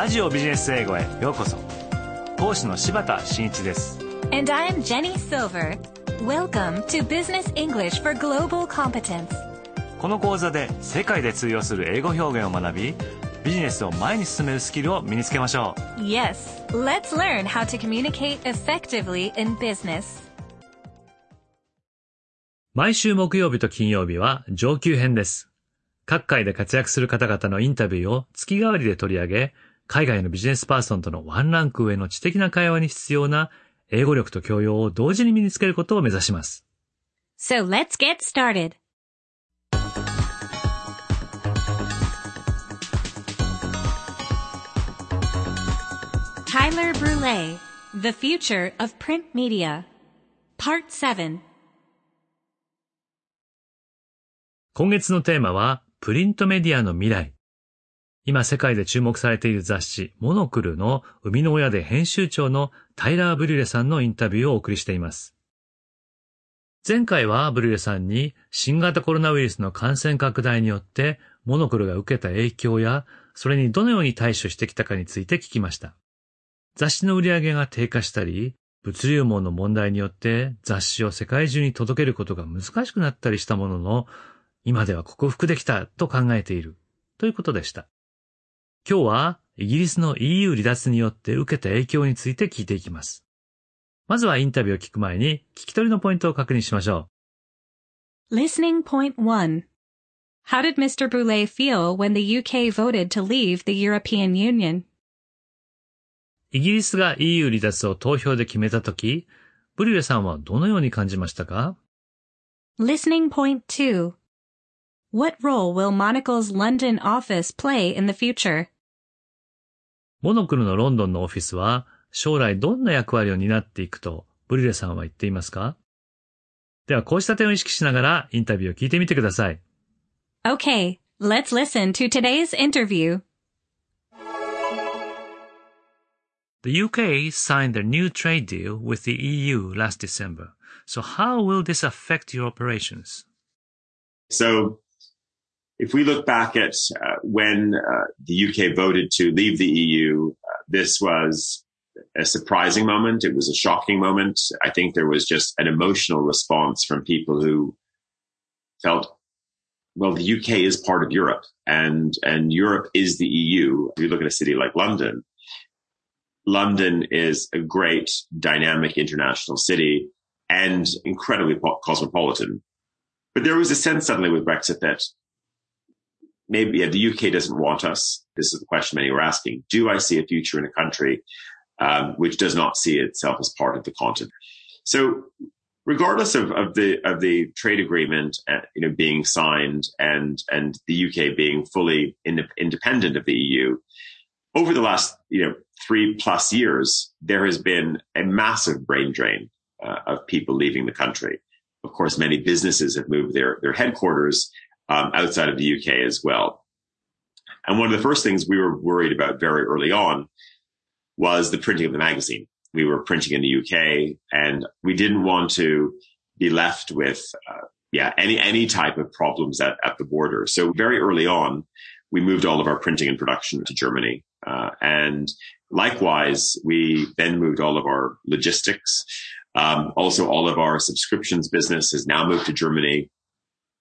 ラジオビジネス英語へようこそ講師の柴田真一です And I'm Jenny Silver. Welcome to Business English for Global Competence. この講座で世界で通用する英語表現を学びビジネスを前に進めるスキルを身につけましょう Yes, let's learn how to communicate effectively in business. 毎週木曜日と金曜日は上級編です各界で活躍する方々のインタビューを月替わりで取り上げ海外のビジネスパーソンとのワンランク上の知的な会話に必要な英語力と教養を同時に身につけることを目指します So let's get started. The Future of Print Media. Part 7. 今月のテーマは、プリントメディアの未来。今世界で注目されている雑誌、モノクルの生みの親で編集長のタイラー・ブリュレさんのインタビューをお送りしています。前回はブリュレさんに新型コロナウイルスの感染拡大によってモノクルが受けた影響や、それにどのように対処してきたかについて聞きました。雑誌の売り上げが低下したり、物流網の問題によって雑誌を世界中に届けることが難しくなったりしたものの、今では克服できたと考えているということでした。今日はイギリスの EU 離脱によって受けた影響について聞いていきます。まずはインタビューを聞く前に聞き取りのポイントを確認しましょ Listening point 1. How did Mr. Brule feel when the UK voted to leave the European Union? う。イギリスが EU 離脱を投票で決めたとき、ブリュレさんはどのように感じましたか？Listening point 2. What role will Monocle's London office play in the future? モノクルのロンドンのオフィスは将来どんな役割を担っていくとブリュレさんは言っていますかではこうした点を意識しながらインタビューを聞いてみてください。 Okay, let's listen to today's interview. The UK signed a new trade deal with the EU last December. So how will this affect your operations? So if we look back at uh, when uh, the UK voted to leave the EU, uh, this was a surprising moment. It was a shocking moment. I think there was just an emotional response from people who felt, well, the UK is part of Europe and, and Europe is the EU. If you look at a city like London, London is a great dynamic international city and incredibly po- cosmopolitan. But there was a sense suddenly with Brexit that maybe yeah, the UK doesn't want us. This is the question many were asking. Do I see a future in a country um, which does not see itself as part of the continent? So, regardless of, of the of the trade agreement, uh, you know, being signed and and the UK being fully in, independent of the EU, over the last you know three plus years, there has been a massive brain drain uh, of people leaving the country. Of course, many businesses have moved their, their headquarters um, outside of the UK as well. And one of the first things we were worried about very early on was the printing of the magazine. We were printing in the UK and we didn't want to be left with, uh, yeah, any, any type of problems at, at the border. So very early on, we moved all of our printing and production to Germany. Uh, and likewise, we then moved all of our logistics. Um, also, all of our subscriptions business has now moved to Germany.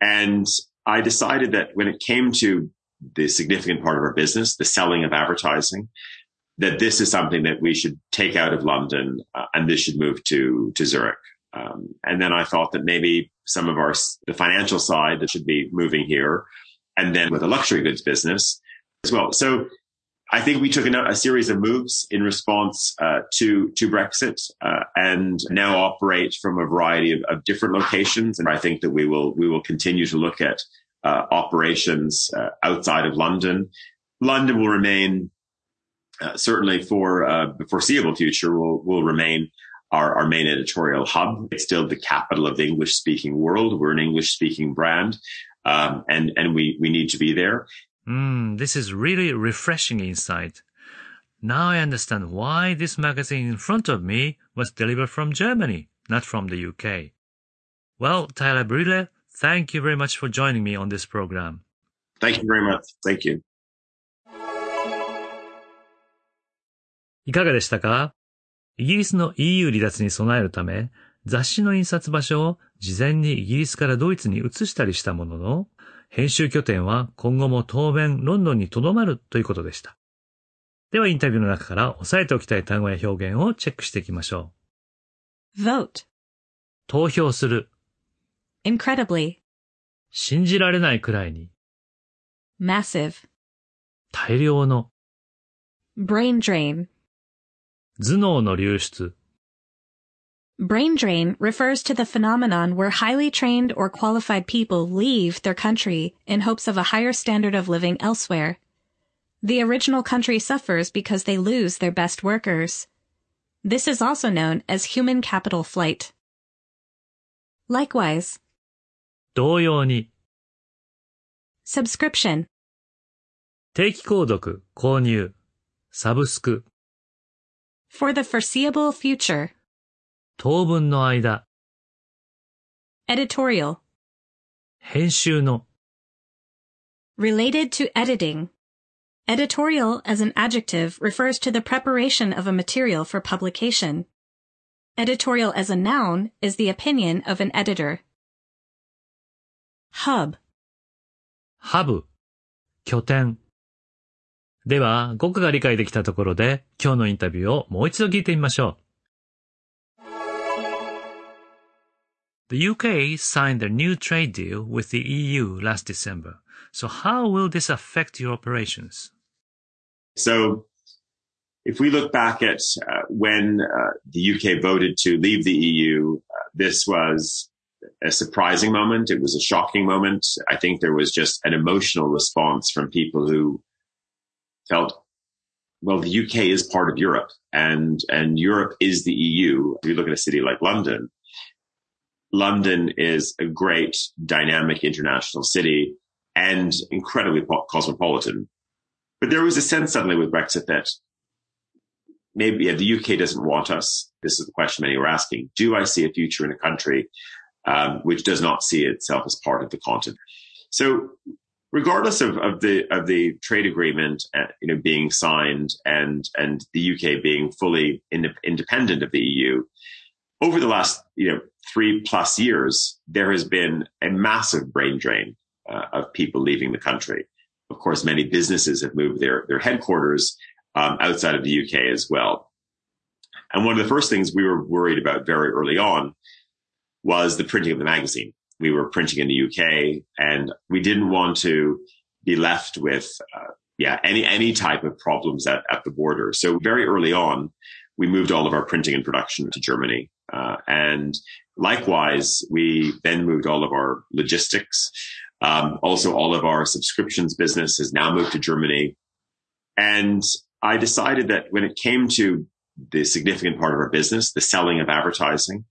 And I decided that when it came to the significant part of our business, the selling of advertising, that this is something that we should take out of London uh, and this should move to, to Zurich. Um, and then I thought that maybe some of our, the financial side that should be moving here and then with the luxury goods business as well. So I think we took a, a series of moves in response uh, to to Brexit, uh, and now operate from a variety of, of, different locations. And I think that we will we will continue to look at uh, operations uh, outside of London. London will remain uh, certainly for uh, the foreseeable future will will remain our, our main editorial hub. It's still the capital of the English speaking world. We're an English speaking brand, um, and and we we need to be there. Mm, this is really refreshing insight. Now I understand why this magazine in front of me was delivered from Germany, not from the UK. Well, Tyler Brille, thank you very much for joining me on this program. Thank you very much. Thank you. いかがでしたかイギリスの EU 離脱に備えるため、雑誌の印刷場所を事前にイギリスからドイツに移したりしたものの、編集拠点は今後も当面ロンドンに留まるということでした。ではインタビューの中から押さえておきたい単語や表現をチェックしていきましょ Vote. う。投票する。Incredibly. 信じられないくらいに。Massive. 大量の。Brain drain. 頭脳の流出。Brain drain refers to the phenomenon where highly trained or qualified people leave their country in hopes of a higher standard of living elsewhere. The original country suffers because they lose their best workers. This is also known as human capital flight. Likewise, 同様に。 subscription, 定期購読、購入。サブスク。 for the foreseeable future, 当分の間。editorial, 編集の。related to editing. Editorial as an adjective refers to the preparation of a material for publication. Editorial as a noun is the opinion of an editor. Hub. ハブ。拠点。では、語句が理解できたところで、今日のインタビューをもう一度聞いてみましょう。The UK signed a new trade deal with the EU last December. So how will this affect your operations? So if we look back at uh, when uh, the UK voted to leave the EU, uh, this was a surprising moment. It was a shocking moment. I think there was just an emotional response from people who felt, well, the UK is part of Europe and, and Europe is the EU. If you look at a city like London, London is a great dynamic international city and incredibly po- cosmopolitan. But there was a sense suddenly with Brexit that maybe yeah, the UK doesn't want us. This is the question many were asking. Do I see a future in a country um, which does not see itself as part of the continent? So, regardless of, of the of the trade agreement, uh, you know, being signed and and the UK being fully in, independent of the EU, over the last you know three plus years, there has been a massive brain drain uh, of people leaving the country. Of course, many businesses have moved their, their headquarters um, outside of the UK as well. And one of the first things we were worried about very early on was the printing of the magazine. We were printing in the UK and we didn't want to be left with, uh, yeah, any, any type of problems at, at the border. So very early on, we moved all of our printing and production to Germany. Uh, and likewise, we then moved all of our logistics. Um, also, all of our subscriptions business has now moved to Germany. And I decided that when it came to the significant part of our business, the selling of advertising,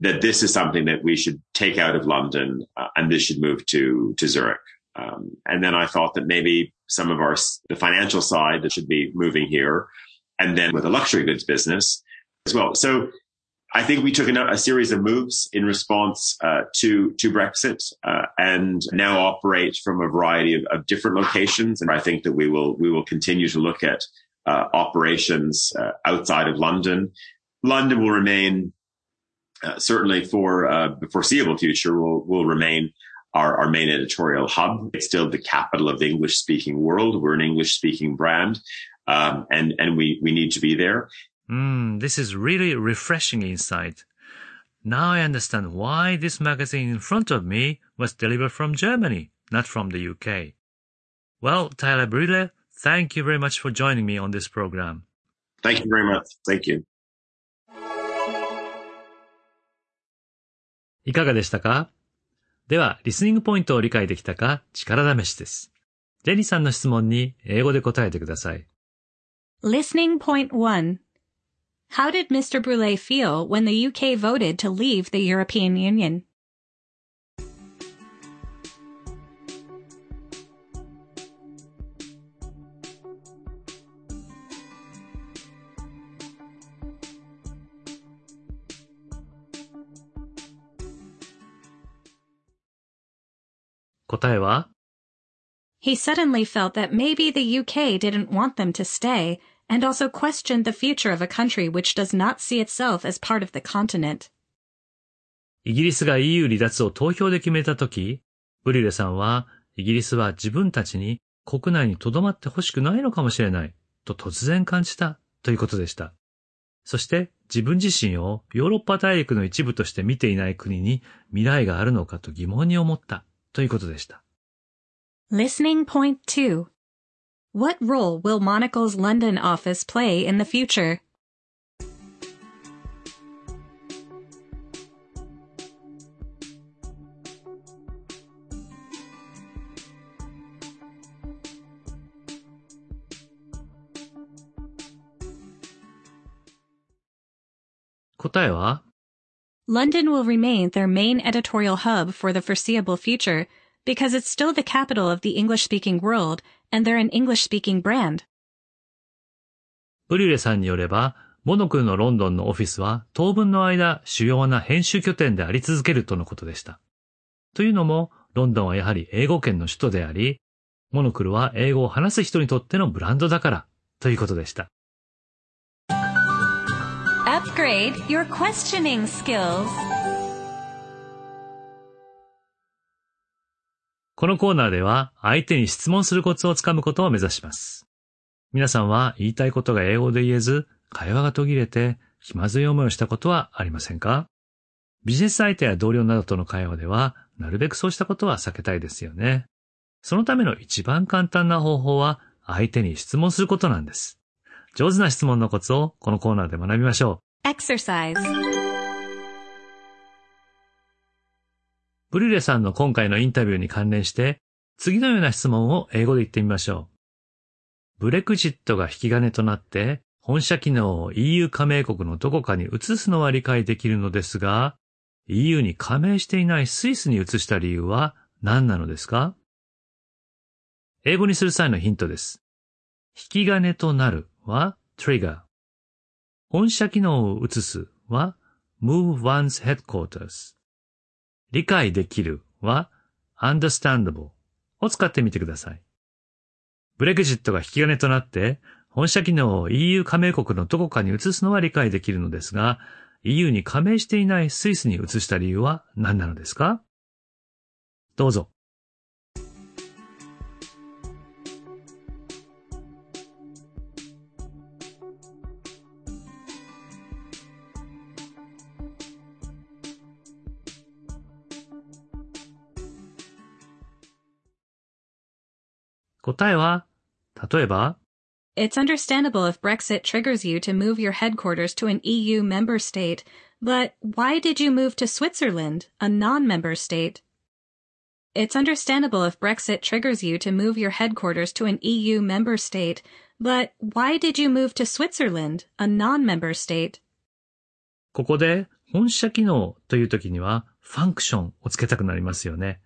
that this is something that we should take out of London uh, and this should move to, to Zurich. Um, and then I thought that maybe some of our, the financial side that should be moving here and then with the luxury goods business as well. So I think we took a, a series of moves in response uh, to to Brexit uh, and now operate from a variety of, of, different locations. And I think that we will we will continue to look at uh, operations uh, outside of London. London will remain uh, certainly for uh, the foreseeable future will will remain our, our main editorial hub. It's still the capital of the English speaking world. We're an English speaking brand. Um, and and we we need to be there. Hmm, this is really refreshing insight. Now I understand why this magazine in front of me was delivered from Germany, not from the UK. Well, Tyler Brûlé, thank you very much for joining me on this program. Thank you very much. Thank you. いかがでしたかでは、リスニングポイントを理解できたか力試しです。ジェリーさんの質問に英語で答えてください。Listening Point 1 how did Mr. Brulé feel when the UK voted to leave the European Union? He suddenly felt that maybe the UK didn't want them to stay and also questioned the future of a country which does not see itself as part of the continent. イギリスが EU 離脱を投票で決めたとき、ブリュレさんは、イギリスは自分たちに国内に留まってほしくないのかもしれない、と突然感じたということでした。そして自分自身をヨーロッパ大陸の一部として見ていない国に未来があるのかと疑問に思ったということでした。Listening point 2 What role will Monocle's London office play in the future? London will remain their main editorial hub for the foreseeable future because it's still the capital of the English speaking world and they're an English-speaking brand. ブリュレさんによれば、モノクルのロンドンのオフィスは当分の間主要な編集拠点であり続けるとのことでした。というのも、ロンドンはやはり英語圏の首都であり、モノクルは英語を話す人にとってのブランドだからということでした。Upgrade your questioning skills. このコーナーでは相手に質問するコツをつかむことを目指します。皆さんは言いたいことが英語で言えず、会話が途切れて気まずい思いをしたことはありませんか？ビジネス相手や同僚などとの会話では、なるべくそうしたことは避けたいですよね。そのための一番簡単な方法は、相手に質問することなんです。上手な質問のコツをこのコーナーで学びましょう。Exercise ブリュレさんの今回のインタビューに関連して、次のような質問を英語で言ってみましょう。ブレクジットが引き金となって、本社機能を EU 加盟国のどこかに移すのは理解できるのですが、EU に加盟していないスイスに移した理由は何なのですか？英語にする際のヒントです。引き金となるは trigger。本社機能を移すは move one's headquarters。理解できるは understandable を使ってみてください。ブレグジットが引き金となって本社機能を EU 加盟国のどこかに移すのは理解できるのですが、EU に加盟していないスイスに移した理由は何なのですか？どうぞ。答えは、例えば、It's understandable if Brexit triggers you to move your headquarters to an EU member state, but why did you move to Switzerland, a non-member state? It's understandable if Brexit triggers you to move your headquarters to an EU member state, but why did you move to Switzerland, a non-member state? ここで本社機能という時にはファンクションをつけたくなりますよね。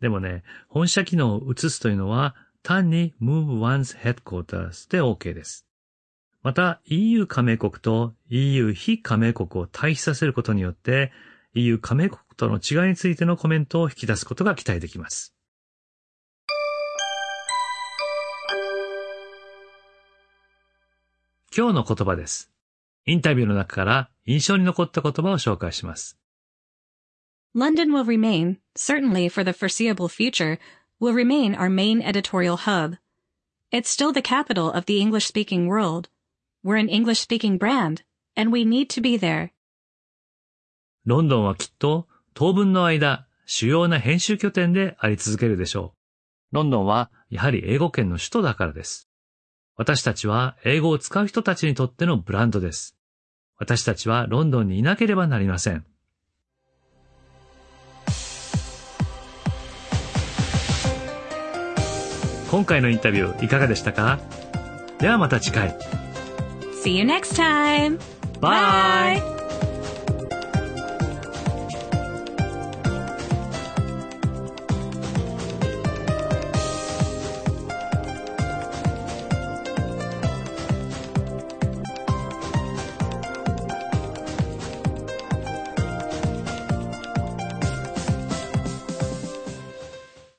でもね、本社機能を移すというのは単に move one's headquarters で OK です。また EU 加盟国と EU 非加盟国を対比させることによって EU 加盟国との違いについてのコメントを引き出すことが期待できます。今日の言葉です。インタビューの中から印象に残った言葉を紹介します。London will remain, certainly for the foreseeable future, will remain our main editorial hub. It's still the capital of the English-speaking world. We're an English-speaking brand, and we need to be there. ロンドンはきっと当分の間主要な編集拠点であり続けるでしょう。ロンドンはやはり英語圏の首都だからです。私たちは英語を使う人たちにとってのブランドです。私たちはロンドンにいなければなりません。今回のインタビューいかがでしたか？ではまた次回。See you next time! Bye! Bye.